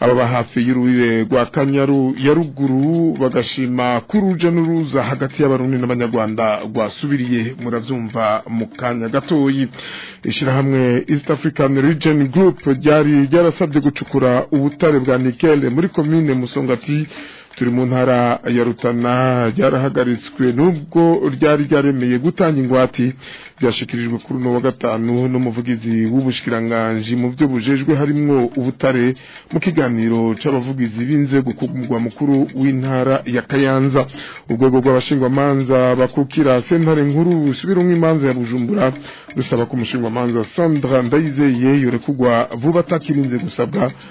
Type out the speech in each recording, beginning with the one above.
ababa hafi y'urubibe rwa kanyaru ya bagashima kuri uruja hagati y'abarundi n'abanyarwanda rwasubiriye murabyumva mu kanya gatoyi ishyirahamwe east african region group ryari ryarasabye gucukura ubutare bwa nikele muri komine musongati turi mu ntara ya rutana ryarahagaritswe nubwo ryari ryaremeye gutanga ingwati byashyikirijwe kuri uno wa gatanu n'umuvugizi w'ubushikiranganji mu byo bujejwe harimwo ubutare mu kiganiro cy'abavugizi b'inzego ku mugwa mukuru w'intara ya kayanza urwego rw'abashingwamanza bakukira sentare nkuru rusubiramo imanza ya bujumbura rusaba ko umushingwamanza sandra ndayizeye yorekugwa vuba atakirinze gusabwa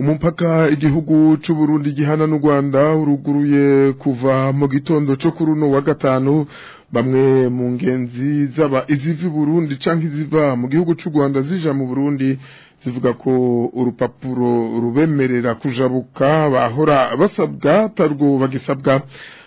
umupaka igihugu cy'u Burundi gihana n'u Rwanda uruguruye kuva mu gitondo cyo kuri uno wa gatanu bamwe mu ngenzi z'aba izivi i Burundi cyangwa iziva mu gihugu cy'u Rwanda zija mu Burundi zivuga ko urupapuro rubemerera kujabuka bahora basabwa tarwo bagisabwa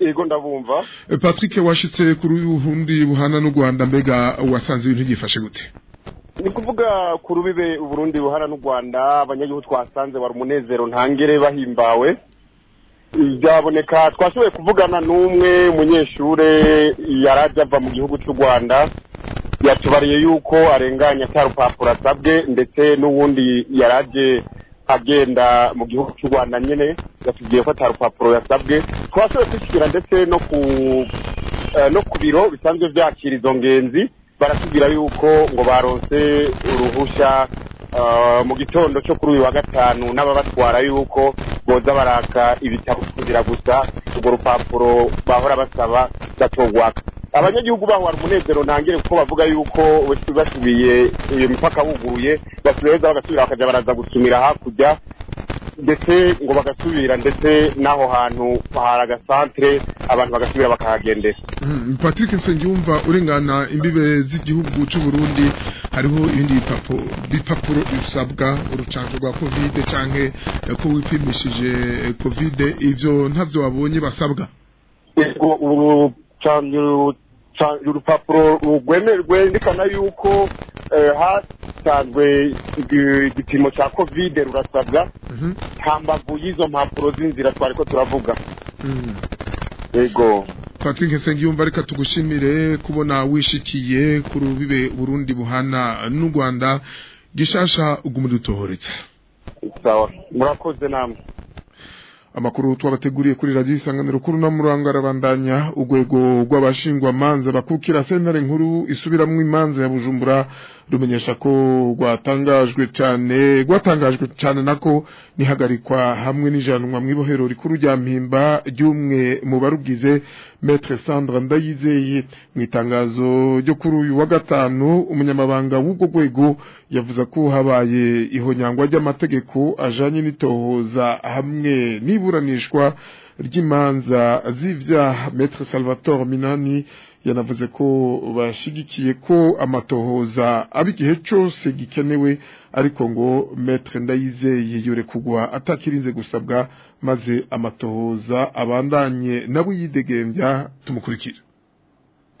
Yego ndabumva eh, Patrick washitse kuri ubundi buhana n'u Rwanda mbega wasanze ibintu byifashe gute ni kuvuga ku rubibe Burundi buhana n'u rwanda abanyagihugu twasanze wari umunezero ntangere bahimbawe byaboneka twashoboye kuvugana n'umwe umunyeshure yari ava mu gihugu cy'u rwanda yatubariye yuko arenganya cya rupapuro asabwe ndetse n'ubundi yaraje agenda mu gihugu cy'u rwanda nyine yatubwiye ko ata rupapuro yasabwe twashoboye kwishyura ndetse no ku eh, no ku biro bisanzwe byakira izo ngenzi baratubwira yuko ngo baronse uruhushya Uh, mu gitondo cyo kuri uyu wa gatanu n'ababatwara yuko boza baraka ibitabo kugira gusa urwo rupapuro bahora basaba gatogwaka abanyagihugu bahora umunezero ntangire kuko bavuga yuko basubiye iyo mipaka buguruye basubirayo bagasubira bakajya baraza gusumira hakurya ndetse ngo bagasubira ndetse n'aho hantu hari agasantere abantu bagasubira bakahagendera hmm, patrick nsengiyumva urengana imbibe z'igihugu cy'u Burundi hariho ibindi bipapuro bisabwa urucanco rwa kovide canke ko wipimishije kovide eh, ibyo ntabyo wabonye basabwa urupapuro rwemerwe rwerekana yuko eh, hasi usanzwe igipimo cya kovide rurasabwa mhm. nta mbavu y'izo mpapuro z'inzira twari ko turavuga mhm. yego patrick nsengiyumva reka tugushimire kubona wishikiye ku rubibe burundi buhana n'u rwanda gishasha ugumira utohoretsa sawa murakoze namwe amakuru twabateguriye kuri radio isanganiro kuru na murangara bandanya ugwego rw'abashingwa amanza bakukira sentare nkuru mu imanza ya Bujumbura rumenyesha ko rwatangajwe cyane rwatangajwe cyane nako nihagarikwa hamwe n'ijanwa mwibohero rikuru rya mpimba ry'umwe mu barugize Maître Sandra Ndayizeye mu itangazo ryo kuri uyu wa gatanu umunyamabanga w'ubwo rwego yavuze ko habaye ihonyangwa ry'amategeko ajanye n'itohoza hamwe n'iburanishwa ry'imanza z'ivyaha Maître Salvatore Minani yanavuze ko bashigikiye ko amatohoza aba cyose gikenewe ariko ngo maître Ndayize yore kugwa atakirinze gusabwa maze amatohoza abandanye nabo yidegembya tumukurikira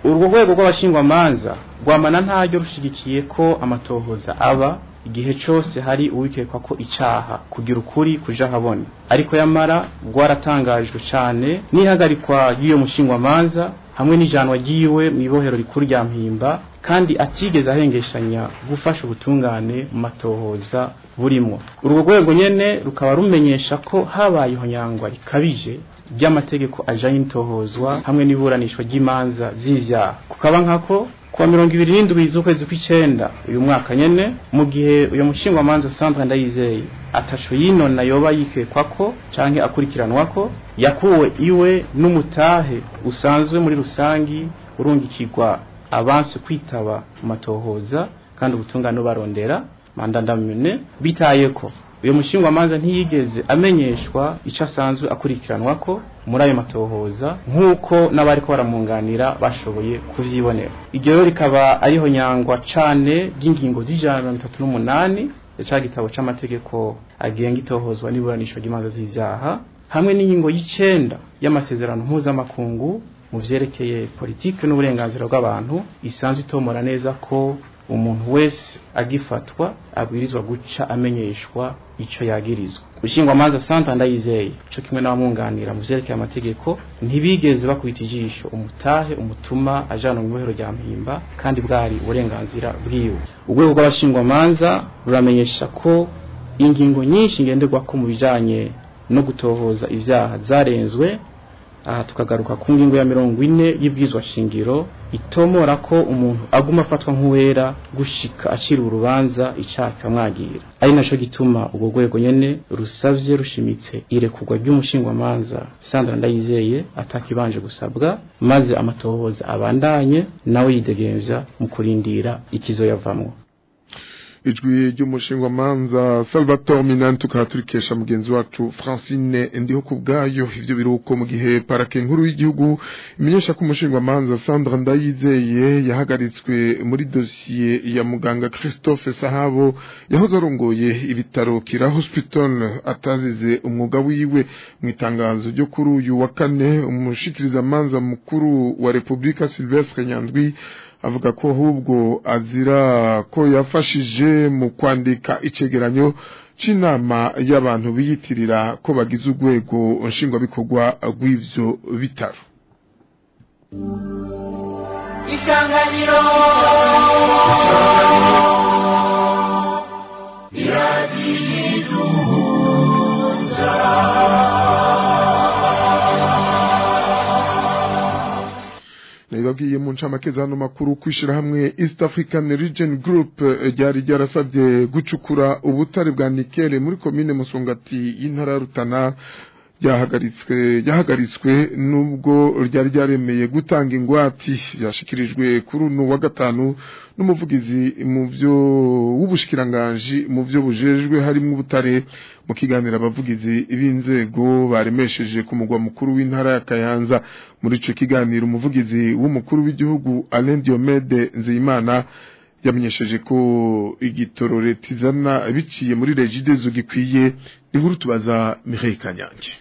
urwo rwego rw’abashingwa rw'abashingwamanza rwamana ntajya rushigikiye ko amatohoza aba igihe cyose hari uwikekwa ko icyaha kugira ukuri kuja habona ariko yamara rwaratangajwe cyane n'ihagarikwa mushingwa mushingwamanza hamwe n'ijyanwa ry'iwe mu ibohero rikuru rya mpimba kandi atigeze ahengeshanya gufasha ubutungane mu matohoza burimo urwo rwego nyine rukaba rumenyesha ko habaye ihonyangwa rikabije ry'amategeko ajyanye n'itohozwa hamwe n'iburanishwa ry'imanza z'ibyaha kukaba nkako kuwa mirongo ibiri n'indwi z'ukwezi kw'icyenda uyu mwaka nyine mu gihe uyu mushingwa wa manza sandra ndayizeye atasho yinona yoba yikekwa ko cyangwa akurikiranwa ko yakuwe iwe n'umutahe usanzwe muri rusange urungikirwa abansi kwitaba matohoza kandi ubutungane barondera mandandamune bitaye ko uyu mushingwamanza ntiyigeze amenyeshwa icyo asanzwe akurikiranwa ko muri ayo matohoza nk'uko n'abari ko baramwunganira bashoboye kubyibonera iryo rero rikaba ariho nyangwa cyane ry'ingingo z'ijana na mirongo itatu n'umunani cya gitabo cy'amategeko agenga itohozwa n'iburanisha ry'imanza z'ibyaha hamwe n'ingingo y'icyenda y'amasezerano mpuzamakungu mu byerekeye politiki n'uburenganzira bw'abantu isanzwe itomora neza ko umuntu wese agifatwa abwirizwa guca amenyeshwa icyo yagirizwa ushyingwa amanza asanta ndayizeye cyo kimwe n'abamwunganira mu byerekeye amategeko ntibigeze bakubita ijisho umutahe umutuma ajyana mu ibohero rya mpimba kandi bwari uburenganzira bwiwe urwego amanza ruramenyesha ko ingingo nyinshi ngenderwako mu bijyanye no gutohoza ibyaha zarenzwe aha tukagaruka ku ngingo ya mirongo ine y'ibwizwa shingiro itomora ko umuntu aguma afatwa nk'uwera gushika acira urubanza icaka mwagira ari nacyo gituma urwo rwego nyene rusabye rushimitse irekurwa ry'umushingwamanza Sandra Ndayizeye atakibanje gusabwa maze amatohoza abandanye nawe yidegembya mu kurindira ikizo yavamwo ijwi ry'umushingwamanza Salvatore Minani tukaba mugenzi wacu Francine ndiho ku bwayo ivyo biruko mu gihe parake nkuru y'igihugu imenyesha ko umushingwamanza Sandra Ndayizeye yahagaritswe muri dossier ya muganga Christophe Sahabo yahoze arongoye ibitaro Kira Hospital atazize umwuga wiwe mu itangazo ryo kuri uyu wa kane umushikirizamanza mukuru wa Republika Sylvestre Nyandwi avuga ko ahubwo azira ko yafashije mu kwandika icegeranyo c'inama y'abantu biyitirira ko bagize urwego nshingwabikorwa rw'ivyo bitaro isanganiro babwiye mu ncamake zano makuru kwishira hamwe East African Region Group eh, ryari ryarasabye gucukura ubutare bwa nikele muri commune Musongati y'intara Rutana ryahagaritswe ryahagaritswe nubwo ryari ryaremeye gutanga ingwati yashikirijwe kuri uno wa gatanu n'umuvugizi mu byo w'ubushikiranganji mu byo bujejwe harimo ubutare mu kiganiro abavugizi b'inzego baremesheje ku mugwa mukuru w'intara ya Kayanza muri cyo kiganiro umuvugizi w'umukuru w'igihugu Alain Diomede Nzeyimana yamenyesheje ko igitoro leta izana biciye muri regidezo gikwiye inkuru tubaza Mireille Kanyange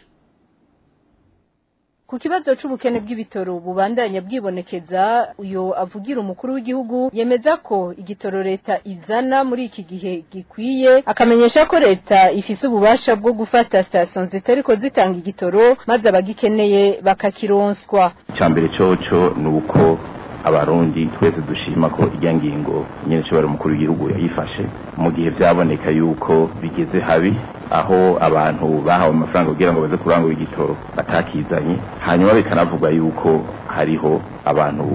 ku kibazo c'ubukene bw'ibitoro bubandanya bwibonekeza uyu avugira umukuru w'igihugu yemeza ko igitoro leta izana muri iki gihe gikwiye akamenyesha ko leta ifise ububasha bwo gufata station zitariko zitanga igitoro maze abagikeneye bakakironswa ica mbere coco ni uko abarundi twese dushima ko irya ngingo nyirinshobora umukuru w'igihugu yayifashe mu gihe byaboneka yuko bigeze habi aho abantu bahawe amafaranga kugira ngo baze kurangura igitoro batakizanye hanyuma bikanavugwa yuko hariho abantu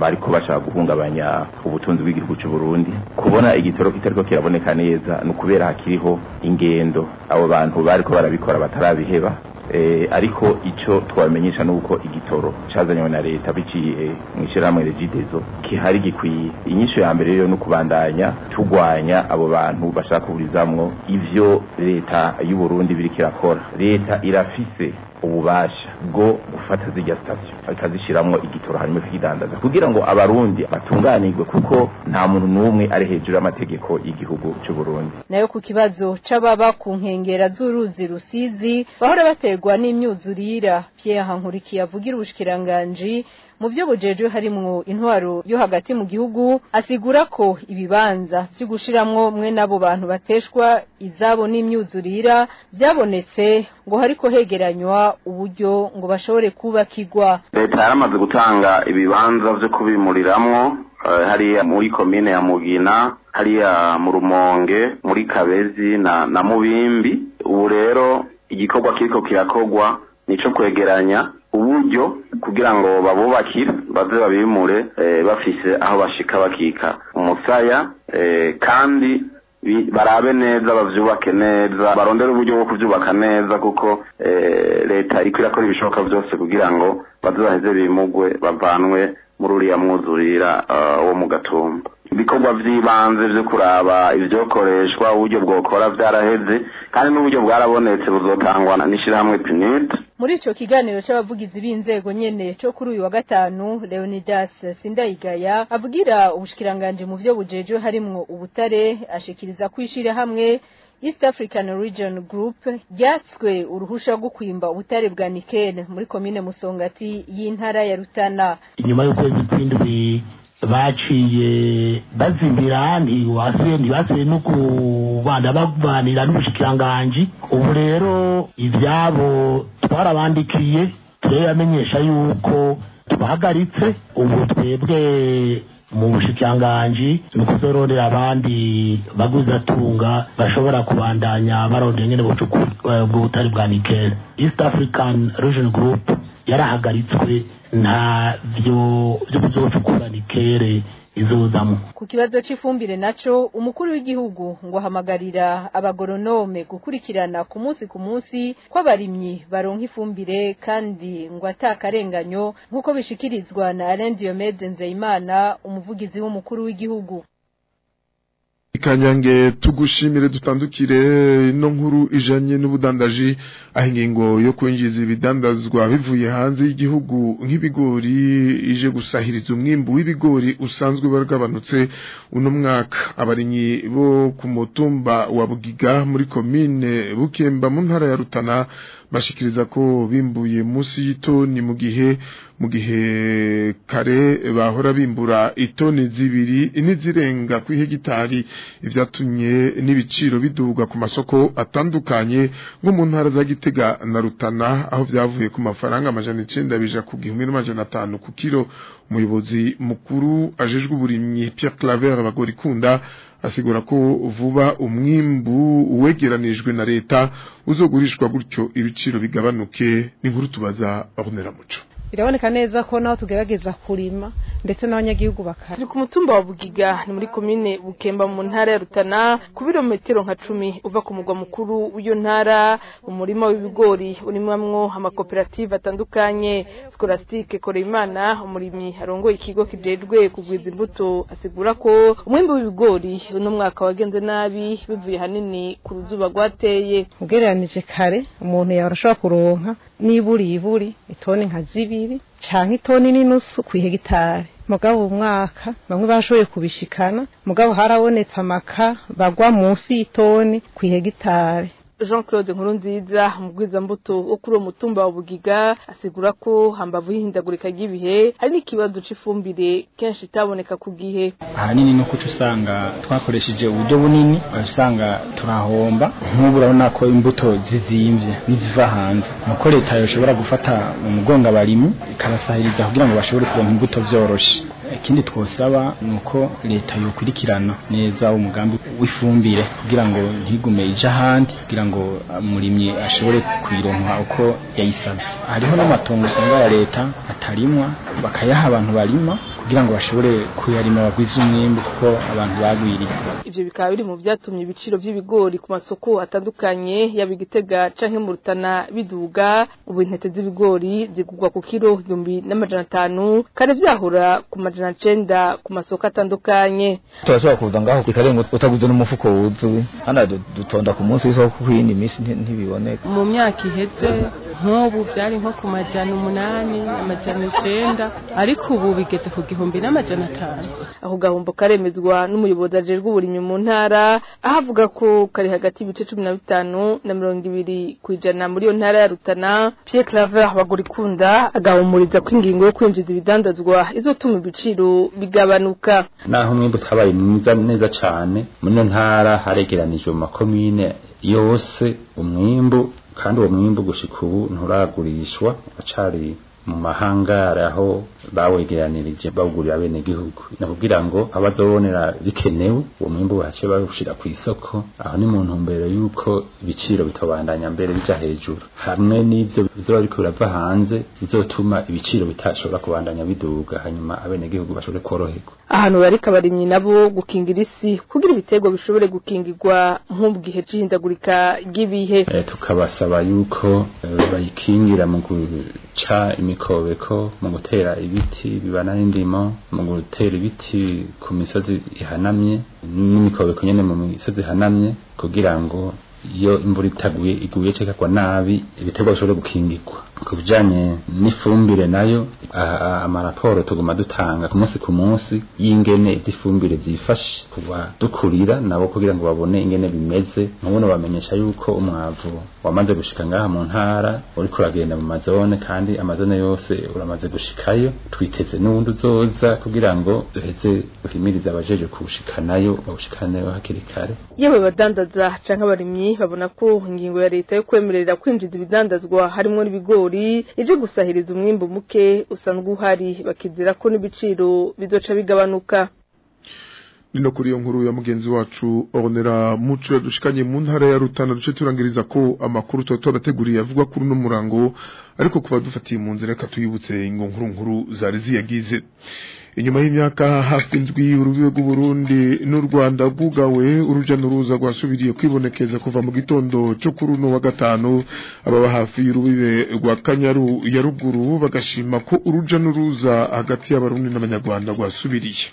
bariko bashaka guhungabanya ubutunzi bw'igihugu cy'u Burundi kubona igitoro kitariko kiraboneka neza ni ukubera hakiriho ingendo abo bantu bariko barabikora batarabiheba Eh, ariko icyo twamenyesha ni uko igitoro cyazanywe na leta biciye eh, mu ishyirahamwe regidezo kihari gikwiye inyishu ya mbere rero ni ukubandanya turwanya abo bantu bashaka kuburizamwo ivyo leta y'uburundi biriko irakora leta irafise ububasha bwo gufata zijya sitasiyo akazishyiramo igitoro hanyuma kidandaza kugira ngo abarundi batunganirwe kuko nta muntu n'umwe ari hejuru y'amategeko y'igihugu cy'u Burundi nayo ku kibazo c'ababa ku nkengera z'uruzi rusizi bahora bategwa n'imyuzurira Pierre Hankurikiye avugira ubushikiranganje mu byo bujejwe harimwo intwaro yo hagati mu gihugu asigura ko ibibanza byo gushiramwo mwe n'abo bantu bateshwa izabo n'imyuzurira byabonetse ngo hariko hegeranywa uburyo ngo bashobore kubakirwa leta yaramaze gutanga ibibanza byo kubimuriramwo eh, hariya muri komine ya mugina hariya mu rumonge muri kabezi na na mubimbi ubu rero igikorwa kiriko kirakorwa nico kwegeranya uburyo kugira ngo babubakire baze babimure eh, bafise aho bashika bakika umusaya eh, kandi barabe neza bavyubake neza barondere uburyo bwo kubyubaka neza kuko eh, leta iriko irakora ibishoboka byose kugira ngo baze bimugwe bavanwe muri uriya mwuzurira wo mu gatumba ibikorwa by’ibanze byo kuraba ivyokoreshwa uburyo bwokora vyaraheze kandi n'uburyo bwarabonetse buzotangwa n'ishirahamwe pinid muri icyo kiganiro cy'abavugizi b'inzego nyene cyo kuri uyu wa gatanu Leonidas Sindayigaya abwira ubushikiranganje mu byo bujejwe harimo ubutare ashikiriza kwishira hamwe East African Region Group ryatswe uruhusha rwo kwimba ubutare bwa Nikel muri komine Musongati y'intara ya Rutana inyuma y'ukwezi kw'indwi baciye bazimbira ntibasubiye no Rwanda baganira n'ubushikiranganji ubu rero ibyabo twarabandikiye turabamenyesha yuko tubahagaritse ubu twebwe mu bushikiranganji ni ukuzororera abandi baguzatunga bashobora kubandanya barondera nyine ubutari eh, bwa nikele east african region group yarahagaritswe nta byo byocukurana ikere izuzamo ku kibazo cy'ifumbire naco umukuru w'igihugu ngo ahamagarira abagoronome gukurikirana ku munsi ku munsi kw'abarimyi baronka ifumbire kandi ngo atakarenganyo nk'uko bishikirizwa na Alain Diomede Nzeyimana umuvugizi w'umukuru w'igihugu ikanyange tugushimire dutandukire ino nkuru ijanye n'ubudandaji aho ingingo yo kwinjiza ibidandazwa bivuye hanze y'igihugu nk'ibigori ije gusahiriza umwimbu w'ibigori usanzwe baragabanutse uno mwaka abarinyi bo ku mutumba wa Bugiga muri komine Bukemba mu ntara ya Rutana bashikiriza ko bimbuye munsi y'itoni mu gihe mu gihe kare bahora bimbura itoni zibiri n'izirenga ku hegitari ivyatumye n'ibiciro biduga ku masoko atandukanye ngo mu ntara za Gitega na Rutana aho vyavuye ku mafaranga amajana 9 bija ku gihumbi n'amajana 5 ku kilo umuyobozi mukuru ajejwe uburimyi Pierre Claver abagorikunda asigura ko vuba umwimbu uwegeranijwe na leta uzogurishwa gutyo ibiciro bigabanuke n'inkuru tubaza aboneramuco biraboneka neza ko naho tugerageza kurima ndetse n'abanyagihugu bakara turi ku mutumba wa bugiga ni muri komine bukemba mu ntara ya rutana ku birometero nka cumi uva ku mugwa mukuru w'iyo ntara umurima w'ibigori urimamwo amakoperative atandukanye scolastique Koreyimana umurimyi arongoye ikigo kijejwe kugwiza imbuto asigura ko umwimbi w'ibigori uno mwaka wagenze nabi bivuye ahanini ku ruzuba rwateye ugereranije kare umuntu yaba arashobora kuronka niba iburi itoni nka zibiri cyangwa itoni n'inusu ku ihegitari mugabo umwaka bamwe bashoboye kubishikana mugabo harabonetse amaka bagwa munsi y'itoni ku ihegitari jean claude nkuru nziza umubwizambuto wo kuri uwo wa bugiga asigura ko hambavu y'ihindagurika ry'ibihe hari n'ikibazo cy'ifumbire kenshi itaboneka ku gihe ahanini ni uko uca usanga twakoresheje uburyo bunini usanga turahomba nk'ubu urabona ko imbuto zizimbye n'iziva hanze nuko leta yashobora gufata mu mugongo ikabasahiriza kugira ngo bashobore kuronka imbuto byoroshye ikindi twosaba ni uko leta yokurikirana neza umugambi w'ifumbire kugira ngo ntigume ije ahandi kugira ngo umurimyi ashobore kuyironka uko yayisabye hariho n'amatongo usanga ya leta atarimwa bakayaha abantu barima kugira ngo bashobore kuyarima bagwize umwimbi kuko abantu bagwiriye ibyo bikaba biri mu byatumye ibiciro by'ibigori ku masoko atandukanye yaba igitega canke mu rutana biduga ubu intete z'ibigori zigurwa ku kiro igihumbi n'amajana atanu kare byahura ku majana cenda ku masoko atandukanye turashobora kuza ngaho ikarenga utaguze n'umufuko wuzuye hano dutonda ku munsi w'isoko kuko iyindi minsi ntibiboneka mu myaka iheze nk'ubu byari nko ku majana umunani amajana icenda ariko ubu bigeze ku gihumbi igihumbi n'amajana atanu ako gahombo karemezwa n'umuyobozi ajejwe uburimyi mu ntara aho avuga ko kari hagati y'ibice cumi na bitanu na mirongo ibiri ku ijana muri iyo ntara ya rutana pierre claver ikunda agahumuriza ko ingingo yo kwinjiza ibidandazwa izotuma ibiciro bigabanuka naho umwimbu twabaye mwiza neza cyane muri iyo ntara haregeranijwe mu makomine yose umwimbu kandi uwo mwimbu gushika ubu nturagurishwa acari mu mahanga hari aho bawegeranirije bagurira bene gihugu nakubwira ngo abazobonera bikenewe uwo mwimbu bace bawushira ku isoko aho ni mu ntumbero y'uko ibiciro bitobandanya mbere bija hejuru hamwe n'ivyo bizoba biriko birava hanze bizotuma ibiciro bitashobora kubandanya biduga hanyuma abene gihugu bashobore koroherwa ahantu bariko abarimyi nabo gukingira isi kugira ibitego bishobore gukingirwa nk'ubwihe c'ihindagurika ry'ibihe eh, tukabasaba yuko eh, bayikingira mu guca imikobeko mu gutera ibiti bibana n'indimo mu gutera ibiti ku misozi ihanamye n'imikobeko nyene mu misozi ihanamye kugira ngo iyo imvura itaguye iguye cyangwa nabi ibiterwa bishobora gukingirwa ku n'ifumbire nayo amaraporo tuguma dutanga ku munsi ku munsi y'ingene ifumbire byifashe kuba dukurira nabo kugira ngo babone ingene bimeze nk'ubuno bamenyesha yuko umwavu wamaze gushika ngaha mu ntara uri kuragenda mu mazone kandi amazone yose uramaze gushikayo twiteze n'ubundi uzoza kugira ngo duheze duhimirize abajeje kuwushikanayo bawushikanayo hakiri kare yewe badandaza canke abarimyi babona ko ingingo ya leta yo kwemerera kwinjiza ibidandazwa harimo n'ibigori y'ibigori ije gusahiriza umwimbu muke usanzwe uhari bakizera ko n'ibiciro bizoca bigabanuka nino kuri iyo nkuru ya mugenzi wacu onera muco dushikanye mu ntara ya Rutana duce turangiriza ko amakuru toto tubateguriye avugwa kuri uno murango ariko kuba dufatiye mu nzira reka tuyibutse ingo nkuru nkuru zari ziyagize inyuma y'imyaka hafi indwi rw'u Burundi n'u rwanda rwugawe uruja n'uruza rwasubiriye kwibonekeza kuva mu gitondo cyo kuri uno wa gatanu ababa hafi y'urubibe rwa kanyaru ya ruguru bagashima ko uruja n'uruza hagati y'abarundi n'abanyarwanda rwasubiriye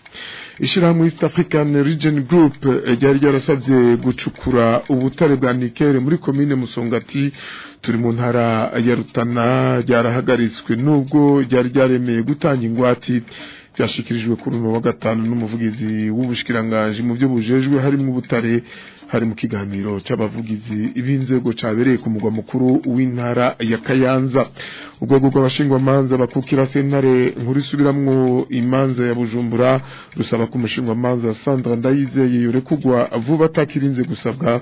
ishyirahamwe east african region group eh, ryari ryarasabye gucukura ubutare bwa nikere muri komine musongati turi mu ntara ya rutana ryarahagaritswe nubwo ryari ryaremeye gutanga ingwati byashyikirijwe kuri uyu wa gatanu n'umuvugizi w'ubushikiranganji mu byo bujejwe harimo ubutare hari mu kiganiro cy'abavugizi b'inzego cabereye ku mugwa mukuru w'intara ya Kayanza ubwego manza bakukira sentare nkuru isubiramwo imanza ya Bujumbura rusaba ku mushingwamanza Sandra Ndayizeye kugwa vuba atakirinze gusabwa